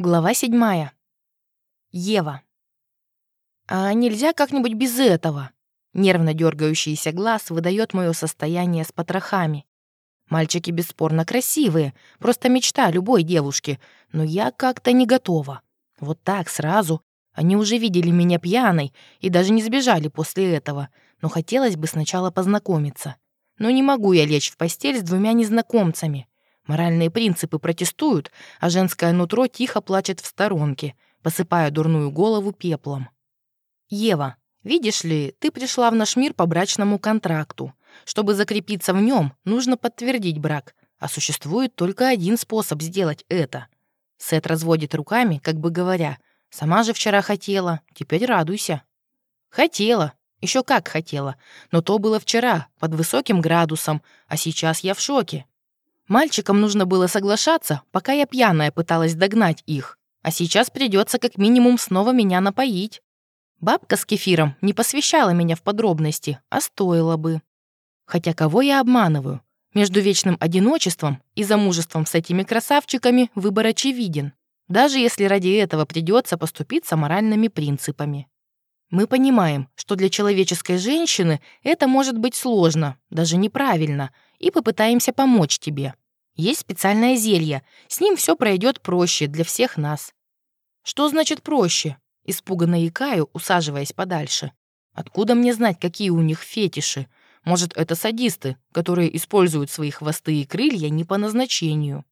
Глава седьмая. Ева. «А нельзя как-нибудь без этого?» Нервно дергающийся глаз выдает мое состояние с потрохами. Мальчики бесспорно красивые, просто мечта любой девушки, но я как-то не готова. Вот так сразу. Они уже видели меня пьяной и даже не сбежали после этого, но хотелось бы сначала познакомиться. Но не могу я лечь в постель с двумя незнакомцами. Моральные принципы протестуют, а женское нутро тихо плачет в сторонке, посыпая дурную голову пеплом. «Ева, видишь ли, ты пришла в наш мир по брачному контракту. Чтобы закрепиться в нем, нужно подтвердить брак, а существует только один способ сделать это». Сет разводит руками, как бы говоря, «Сама же вчера хотела, теперь радуйся». «Хотела, еще как хотела, но то было вчера, под высоким градусом, а сейчас я в шоке. Мальчикам нужно было соглашаться, пока я пьяная пыталась догнать их. А сейчас придется как минимум снова меня напоить. Бабка с кефиром не посвящала меня в подробности, а стоило бы. Хотя кого я обманываю? Между вечным одиночеством и замужеством с этими красавчиками выбор очевиден, даже если ради этого придется поступиться моральными принципами. Мы понимаем, что для человеческой женщины это может быть сложно, даже неправильно, и попытаемся помочь тебе. Есть специальное зелье, с ним все пройдет проще для всех нас. Что значит проще? Испуганно икаю, усаживаясь подальше. Откуда мне знать, какие у них фетиши? Может, это садисты, которые используют свои хвосты и крылья не по назначению.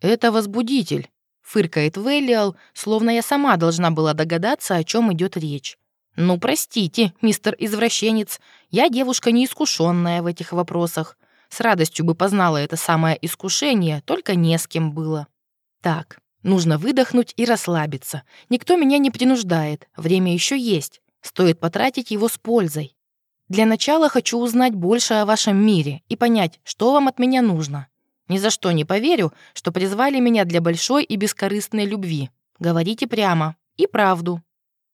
Это возбудитель, фыркает Веллиал, словно я сама должна была догадаться, о чем идет речь. «Ну, простите, мистер извращенец, я девушка неискушенная в этих вопросах. С радостью бы познала это самое искушение, только не с кем было. Так, нужно выдохнуть и расслабиться. Никто меня не принуждает, время еще есть. Стоит потратить его с пользой. Для начала хочу узнать больше о вашем мире и понять, что вам от меня нужно. Ни за что не поверю, что призвали меня для большой и бескорыстной любви. Говорите прямо и правду.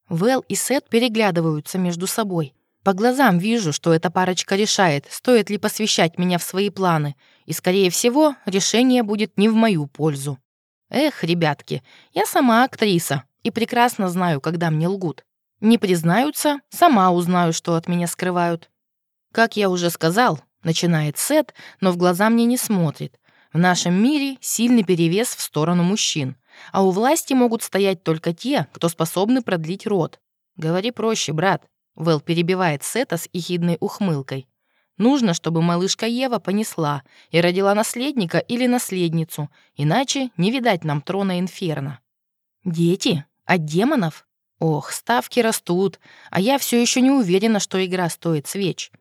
Вэл и Сет переглядываются между собой. По глазам вижу, что эта парочка решает, стоит ли посвящать меня в свои планы, и, скорее всего, решение будет не в мою пользу. Эх, ребятки, я сама актриса и прекрасно знаю, когда мне лгут. Не признаются, сама узнаю, что от меня скрывают. Как я уже сказал, начинает Сет, но в глаза мне не смотрит. В нашем мире сильный перевес в сторону мужчин, а у власти могут стоять только те, кто способны продлить род. Говори проще, брат. Вэл перебивает Сета с ехидной ухмылкой. Нужно, чтобы малышка Ева понесла и родила наследника или наследницу, иначе не видать нам трона Инферно. Дети? От демонов? Ох, ставки растут, а я все еще не уверена, что игра стоит свеч.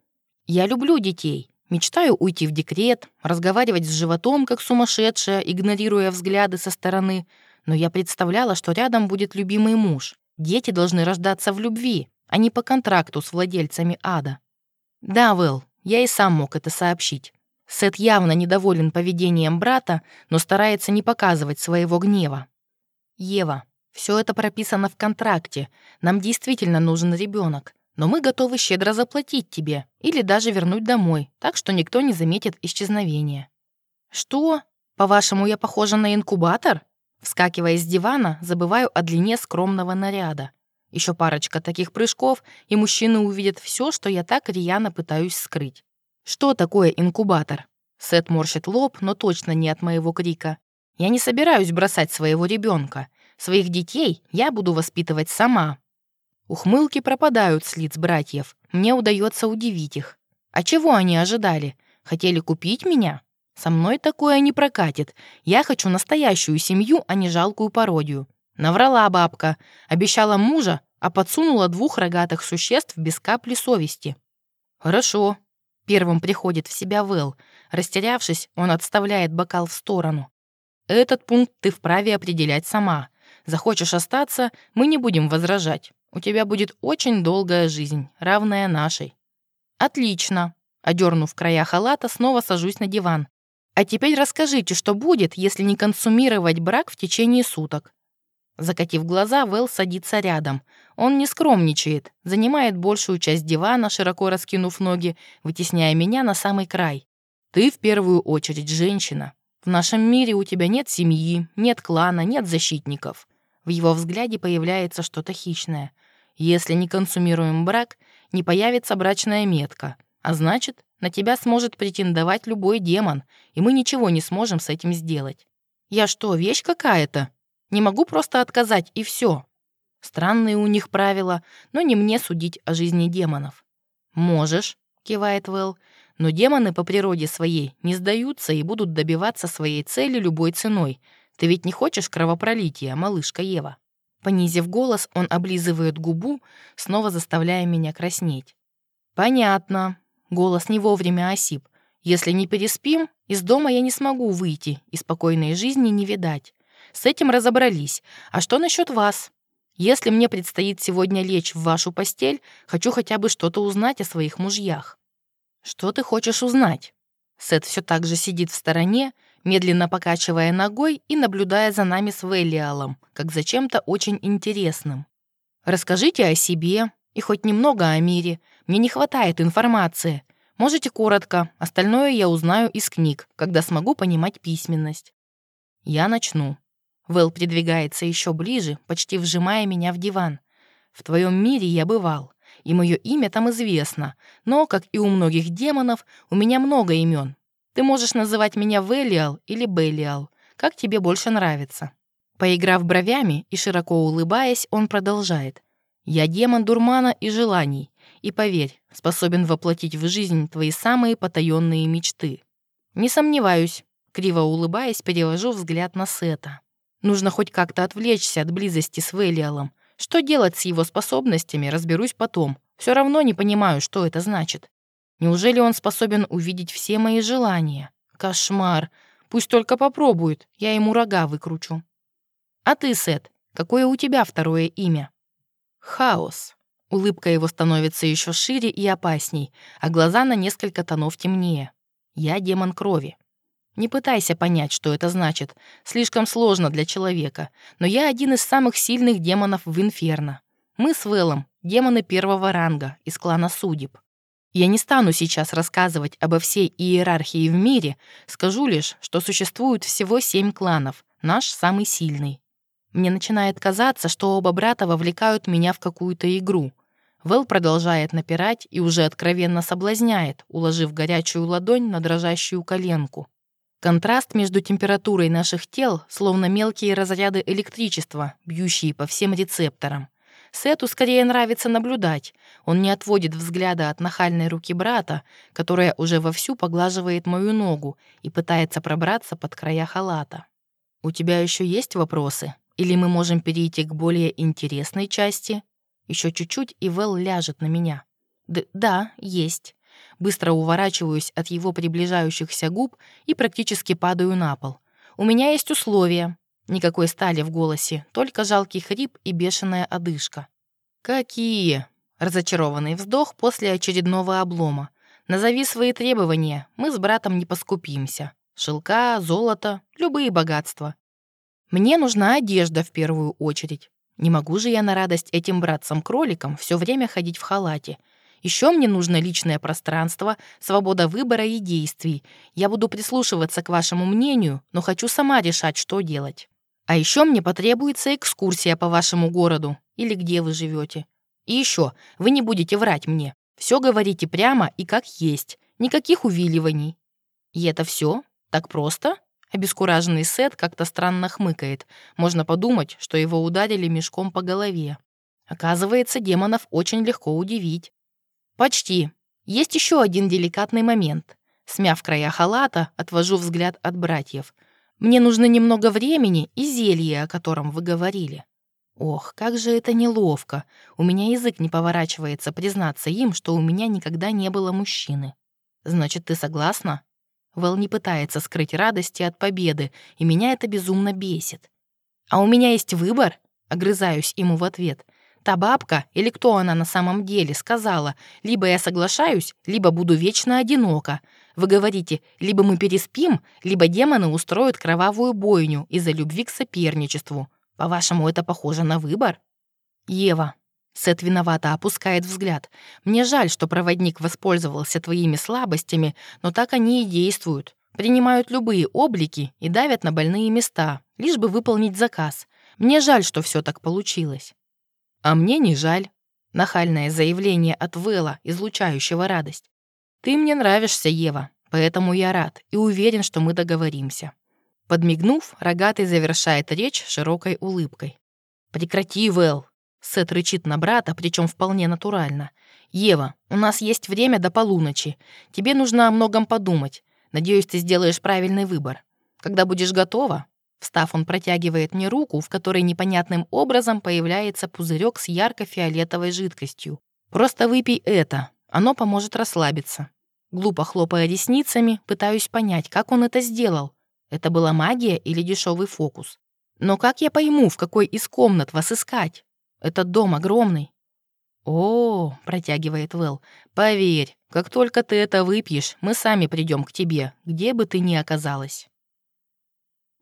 Я люблю детей, мечтаю уйти в декрет, разговаривать с животом, как сумасшедшая, игнорируя взгляды со стороны, но я представляла, что рядом будет любимый муж. Дети должны рождаться в любви, а не по контракту с владельцами ада. Да, Вэл, я и сам мог это сообщить. Сет явно недоволен поведением брата, но старается не показывать своего гнева. Ева, все это прописано в контракте. Нам действительно нужен ребенок, но мы готовы щедро заплатить тебе или даже вернуть домой, так что никто не заметит исчезновения. Что? По-вашему, я похожа на инкубатор? Вскакивая с дивана, забываю о длине скромного наряда. Еще парочка таких прыжков, и мужчины увидят все, что я так рьяно пытаюсь скрыть. Что такое инкубатор? Сет морщит лоб, но точно не от моего крика. Я не собираюсь бросать своего ребенка. Своих детей я буду воспитывать сама. Ухмылки пропадают с лиц братьев. Мне удается удивить их. А чего они ожидали? Хотели купить меня? Со мной такое не прокатит. Я хочу настоящую семью, а не жалкую пародию. Наврала бабка, обещала мужа, а подсунула двух рогатых существ без капли совести. Хорошо. Первым приходит в себя Вэл. Растерявшись, он отставляет бокал в сторону. Этот пункт ты вправе определять сама. Захочешь остаться, мы не будем возражать. У тебя будет очень долгая жизнь, равная нашей. Отлично. Одернув края халата, снова сажусь на диван. А теперь расскажите, что будет, если не консумировать брак в течение суток. Закатив глаза, Вэл садится рядом. Он не скромничает, занимает большую часть дивана, широко раскинув ноги, вытесняя меня на самый край. «Ты в первую очередь женщина. В нашем мире у тебя нет семьи, нет клана, нет защитников. В его взгляде появляется что-то хищное. Если не консумируем брак, не появится брачная метка, а значит, на тебя сможет претендовать любой демон, и мы ничего не сможем с этим сделать. Я что, вещь какая-то? Не могу просто отказать, и все. Странные у них правила, но не мне судить о жизни демонов. «Можешь», — кивает Вэл, «но демоны по природе своей не сдаются и будут добиваться своей цели любой ценой. Ты ведь не хочешь кровопролития, малышка Ева?» Понизив голос, он облизывает губу, снова заставляя меня краснеть. «Понятно». Голос не вовремя осип. «Если не переспим, из дома я не смогу выйти и спокойной жизни не видать. С этим разобрались. А что насчет вас? Если мне предстоит сегодня лечь в вашу постель, хочу хотя бы что-то узнать о своих мужьях». «Что ты хочешь узнать?» Сет все так же сидит в стороне, медленно покачивая ногой и наблюдая за нами с Велиалом, как за чем-то очень интересным. «Расскажите о себе и хоть немного о мире. Мне не хватает информации. Можете коротко, остальное я узнаю из книг, когда смогу понимать письменность». «Я начну». Вэл придвигается еще ближе, почти вжимая меня в диван. «В твоем мире я бывал, и мое имя там известно, но, как и у многих демонов, у меня много имен, ты можешь называть меня Велиал или Белиал, как тебе больше нравится». Поиграв бровями и широко улыбаясь, он продолжает. «Я демон дурмана и желаний, и, поверь, способен воплотить в жизнь твои самые потаенные мечты». «Не сомневаюсь», — криво улыбаясь, перевожу взгляд на Сета. «Нужно хоть как-то отвлечься от близости с Велиалом. Что делать с его способностями, разберусь потом. Все равно не понимаю, что это значит. Неужели он способен увидеть все мои желания? Кошмар. Пусть только попробует, я ему рога выкручу. А ты, Сет, какое у тебя второе имя? Хаос. Улыбка его становится еще шире и опасней, а глаза на несколько тонов темнее. Я демон крови. Не пытайся понять, что это значит. Слишком сложно для человека. Но я один из самых сильных демонов в Инферно. Мы с Веллом — демоны первого ранга из клана Судеб. Я не стану сейчас рассказывать обо всей иерархии в мире, скажу лишь, что существует всего семь кланов, наш самый сильный. Мне начинает казаться, что оба брата вовлекают меня в какую-то игру. Вэл продолжает напирать и уже откровенно соблазняет, уложив горячую ладонь на дрожащую коленку. Контраст между температурой наших тел, словно мелкие разряды электричества, бьющие по всем рецепторам. Сету скорее нравится наблюдать. Он не отводит взгляда от нахальной руки брата, которая уже вовсю поглаживает мою ногу и пытается пробраться под края халата. «У тебя еще есть вопросы? Или мы можем перейти к более интересной части?» Еще чуть-чуть, и Вэл ляжет на меня. Д «Да, есть». Быстро уворачиваюсь от его приближающихся губ и практически падаю на пол. «У меня есть условия. Никакой стали в голосе, только жалкий хрип и бешеная одышка. «Какие?» — разочарованный вздох после очередного облома. «Назови свои требования, мы с братом не поскупимся. Шелка, золото, любые богатства. Мне нужна одежда в первую очередь. Не могу же я на радость этим братцам-кроликам все время ходить в халате. Еще мне нужно личное пространство, свобода выбора и действий. Я буду прислушиваться к вашему мнению, но хочу сама решать, что делать. А еще мне потребуется экскурсия по вашему городу или где вы живете. И еще, вы не будете врать мне. Все говорите прямо и как есть. Никаких увиливаний. И это все? Так просто? Обескураженный Сет как-то странно хмыкает. Можно подумать, что его ударили мешком по голове. Оказывается, демонов очень легко удивить. Почти. Есть еще один деликатный момент. Смяв края халата, отвожу взгляд от братьев — мне нужно немного времени и зелье, о котором вы говорили. Ох, как же это неловко. У меня язык не поворачивается признаться им, что у меня никогда не было мужчины. Значит, ты согласна? Вэл не пытается скрыть радости от победы, и меня это безумно бесит. А у меня есть выбор, огрызаюсь ему в ответ. Та бабка, или кто она на самом деле, сказала, либо я соглашаюсь, либо буду вечно одинока. Вы говорите, либо мы переспим, либо демоны устроят кровавую бойню из-за любви к соперничеству. По-вашему, это похоже на выбор? Ева. Сет виновато опускает взгляд. Мне жаль, что проводник воспользовался твоими слабостями, но так они и действуют. Принимают любые облики и давят на больные места, лишь бы выполнить заказ. Мне жаль, что все так получилось. А мне не жаль. Нахальное заявление от Вэлла, излучающего радость. Ты мне нравишься, Ева, поэтому я рад и уверен, что мы договоримся. Подмигнув, рогатый завершает речь широкой улыбкой. «Прекрати, Вэл!» Сет рычит на брата, причем вполне натурально. «Ева, у нас есть время до полуночи. Тебе нужно о многом подумать. Надеюсь, ты сделаешь правильный выбор. Когда будешь готова...» Встав, он протягивает мне руку, в которой непонятным образом появляется пузырек с ярко-фиолетовой жидкостью. «Просто выпей это. Оно поможет расслабиться». Глупо хлопая ресницами, пытаюсь понять, как он это сделал. Это была магия или дешевый фокус? Но как я пойму, в какой из комнат вас искать? Этот дом огромный. О, протягивает Вэл. Поверь, как только ты это выпьешь, мы сами придем к тебе, где бы ты ни оказалась.